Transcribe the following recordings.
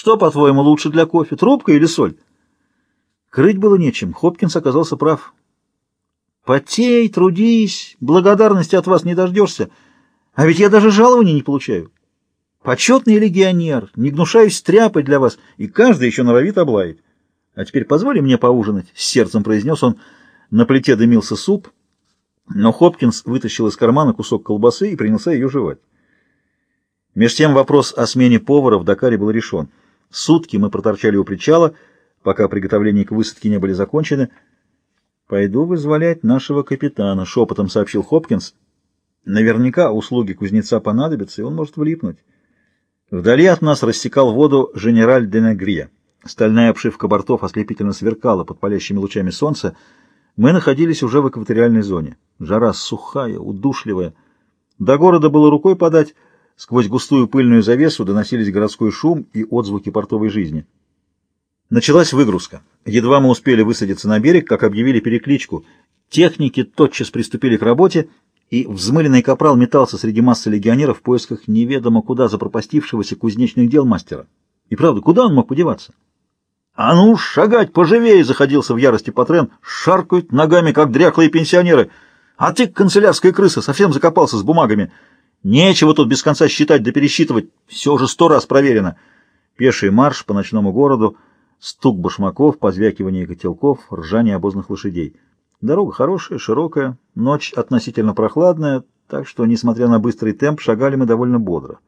Что, по-твоему, лучше для кофе, трубка или соль? Крыть было нечем. Хопкинс оказался прав. Потей, трудись, благодарности от вас не дождешься. А ведь я даже жалований не получаю. Почетный легионер, не гнушаюсь стряпать для вас, и каждый еще норовит облаять. А теперь позволь мне поужинать, — с сердцем произнес он. На плите дымился суп, но Хопкинс вытащил из кармана кусок колбасы и принялся ее жевать. Меж тем вопрос о смене повара в Дакаре был решен. Сутки мы проторчали у причала, пока приготовления к высадке не были закончены. «Пойду вызволять нашего капитана», — шепотом сообщил Хопкинс. «Наверняка услуги кузнеца понадобятся, и он может влипнуть». Вдали от нас рассекал воду «Женераль де Негрия». Стальная обшивка бортов ослепительно сверкала под палящими лучами солнца. Мы находились уже в экваториальной зоне. Жара сухая, удушливая. До города было рукой подать. Сквозь густую пыльную завесу доносились городской шум и отзвуки портовой жизни. Началась выгрузка. Едва мы успели высадиться на берег, как объявили перекличку. Техники тотчас приступили к работе, и взмыленный капрал метался среди массы легионеров в поисках неведомо куда запропастившегося кузнечных дел мастера. И правда, куда он мог подеваться? «А ну, шагать поживее!» — заходился в ярости Патрен. «Шаркают ногами, как дряхлые пенсионеры. А ты, канцелярская крыса, совсем закопался с бумагами. Нечего тут без конца считать да пересчитывать. Все уже сто раз проверено». Пеший марш по ночному городу, стук башмаков, позвякивание котелков, ржание обозных лошадей. Дорога хорошая, широкая, ночь относительно прохладная, так что, несмотря на быстрый темп, шагали мы довольно бодро.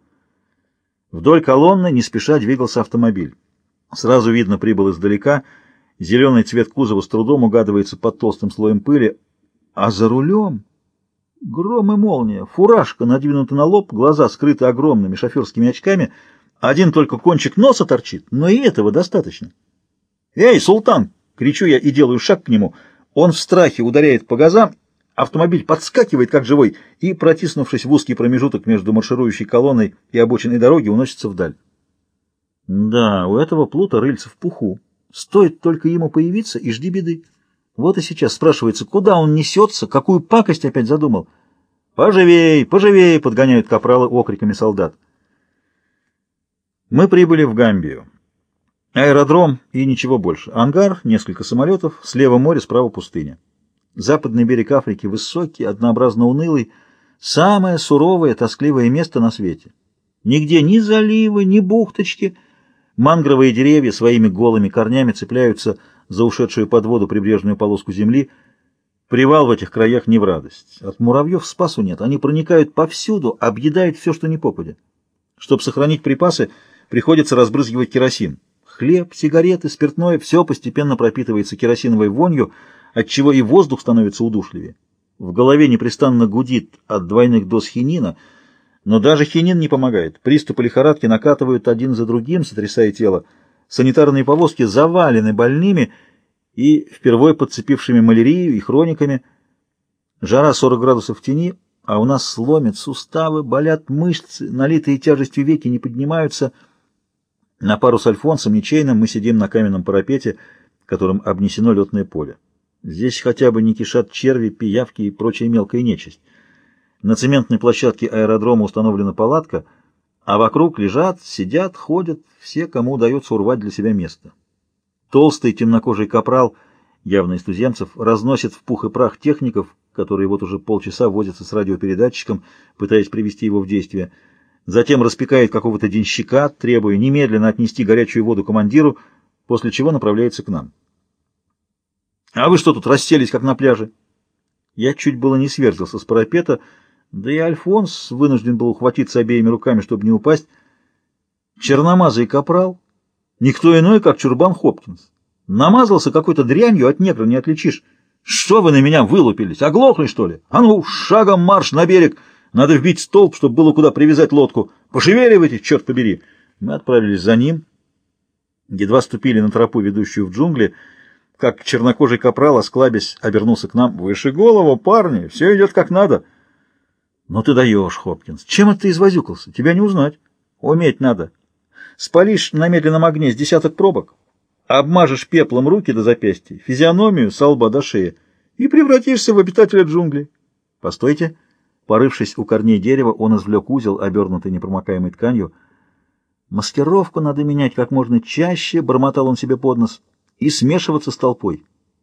Вдоль колонны не спеша двигался автомобиль. Сразу видно, прибыл издалека. Зеленый цвет кузова с трудом угадывается под толстым слоем пыли. А за рулем гром и молния, фуражка надвинута на лоб, глаза скрыты огромными шоферскими очками, один только кончик носа торчит, но и этого достаточно. «Эй, султан!» — кричу я и делаю шаг к нему. Он в страхе ударяет по газам, автомобиль подскакивает, как живой, и, протиснувшись в узкий промежуток между марширующей колонной и обочиной дороги, уносится вдаль. Да, у этого плута рыльца в пуху. Стоит только ему появиться, и жди беды. Вот и сейчас спрашивается, куда он несется, какую пакость опять задумал. «Поживей, поживей!» — подгоняют капралы окриками солдат. Мы прибыли в Гамбию. Аэродром и ничего больше. Ангар, несколько самолетов, слева море, справа пустыня. Западный берег Африки высокий, однообразно унылый, самое суровое, тоскливое место на свете. Нигде ни заливы, ни бухточки — Мангровые деревья своими голыми корнями цепляются за ушедшую под воду прибрежную полоску земли. Привал в этих краях не в радость. От муравьев спасу нет. Они проникают повсюду, объедают все, что не попадет. Чтобы сохранить припасы, приходится разбрызгивать керосин. Хлеб, сигареты, спиртное — все постепенно пропитывается керосиновой вонью, отчего и воздух становится удушливее. В голове непрестанно гудит от двойных доз хинина — но даже хинин не помогает. Приступы лихорадки накатывают один за другим, сотрясая тело. Санитарные повозки завалены больными и впервые подцепившими малярию и хрониками. Жара 40 градусов в тени, а у нас сломят суставы, болят мышцы, налитые тяжестью веки не поднимаются. На пару с Альфонсом ничейным мы сидим на каменном парапете, которым обнесено летное поле. Здесь хотя бы не кишат черви, пиявки и прочая мелкая нечисть. На цементной площадке аэродрома установлена палатка, а вокруг лежат, сидят, ходят все, кому удается урвать для себя место. Толстый темнокожий капрал, явно из туземцев, разносит в пух и прах техников, которые вот уже полчаса возятся с радиопередатчиком, пытаясь привести его в действие. Затем распекает какого-то денщика, требуя немедленно отнести горячую воду командиру, после чего направляется к нам. «А вы что тут расселись, как на пляже?» Я чуть было не сверзился с парапета, да и Альфонс вынужден был ухватиться обеими руками, чтобы не упасть. Черномазый капрал, никто иной, как Чурбан Хопкинс. Намазался какой-то дрянью, от негра не отличишь. Что вы на меня вылупились? Оглохли, что ли? А ну, шагом марш на берег! Надо вбить столб, чтобы было куда привязать лодку. Пошевеливайте, черт побери! Мы отправились за ним. Едва ступили на тропу, ведущую в джунгли, как чернокожий капрал, осклабясь, обернулся к нам. «Выше голову, парни! Все идет как надо!» Ну ты даешь, Хопкинс. Чем это ты извозюкался? Тебя не узнать. Уметь надо. Спалишь на медленном огне с десяток пробок, обмажешь пеплом руки до запястья, физиономию с лба до шеи и превратишься в обитателя джунглей. Постойте. Порывшись у корней дерева, он извлек узел, обернутый непромокаемой тканью. Маскировку надо менять как можно чаще, бормотал он себе под нос, и смешиваться с толпой.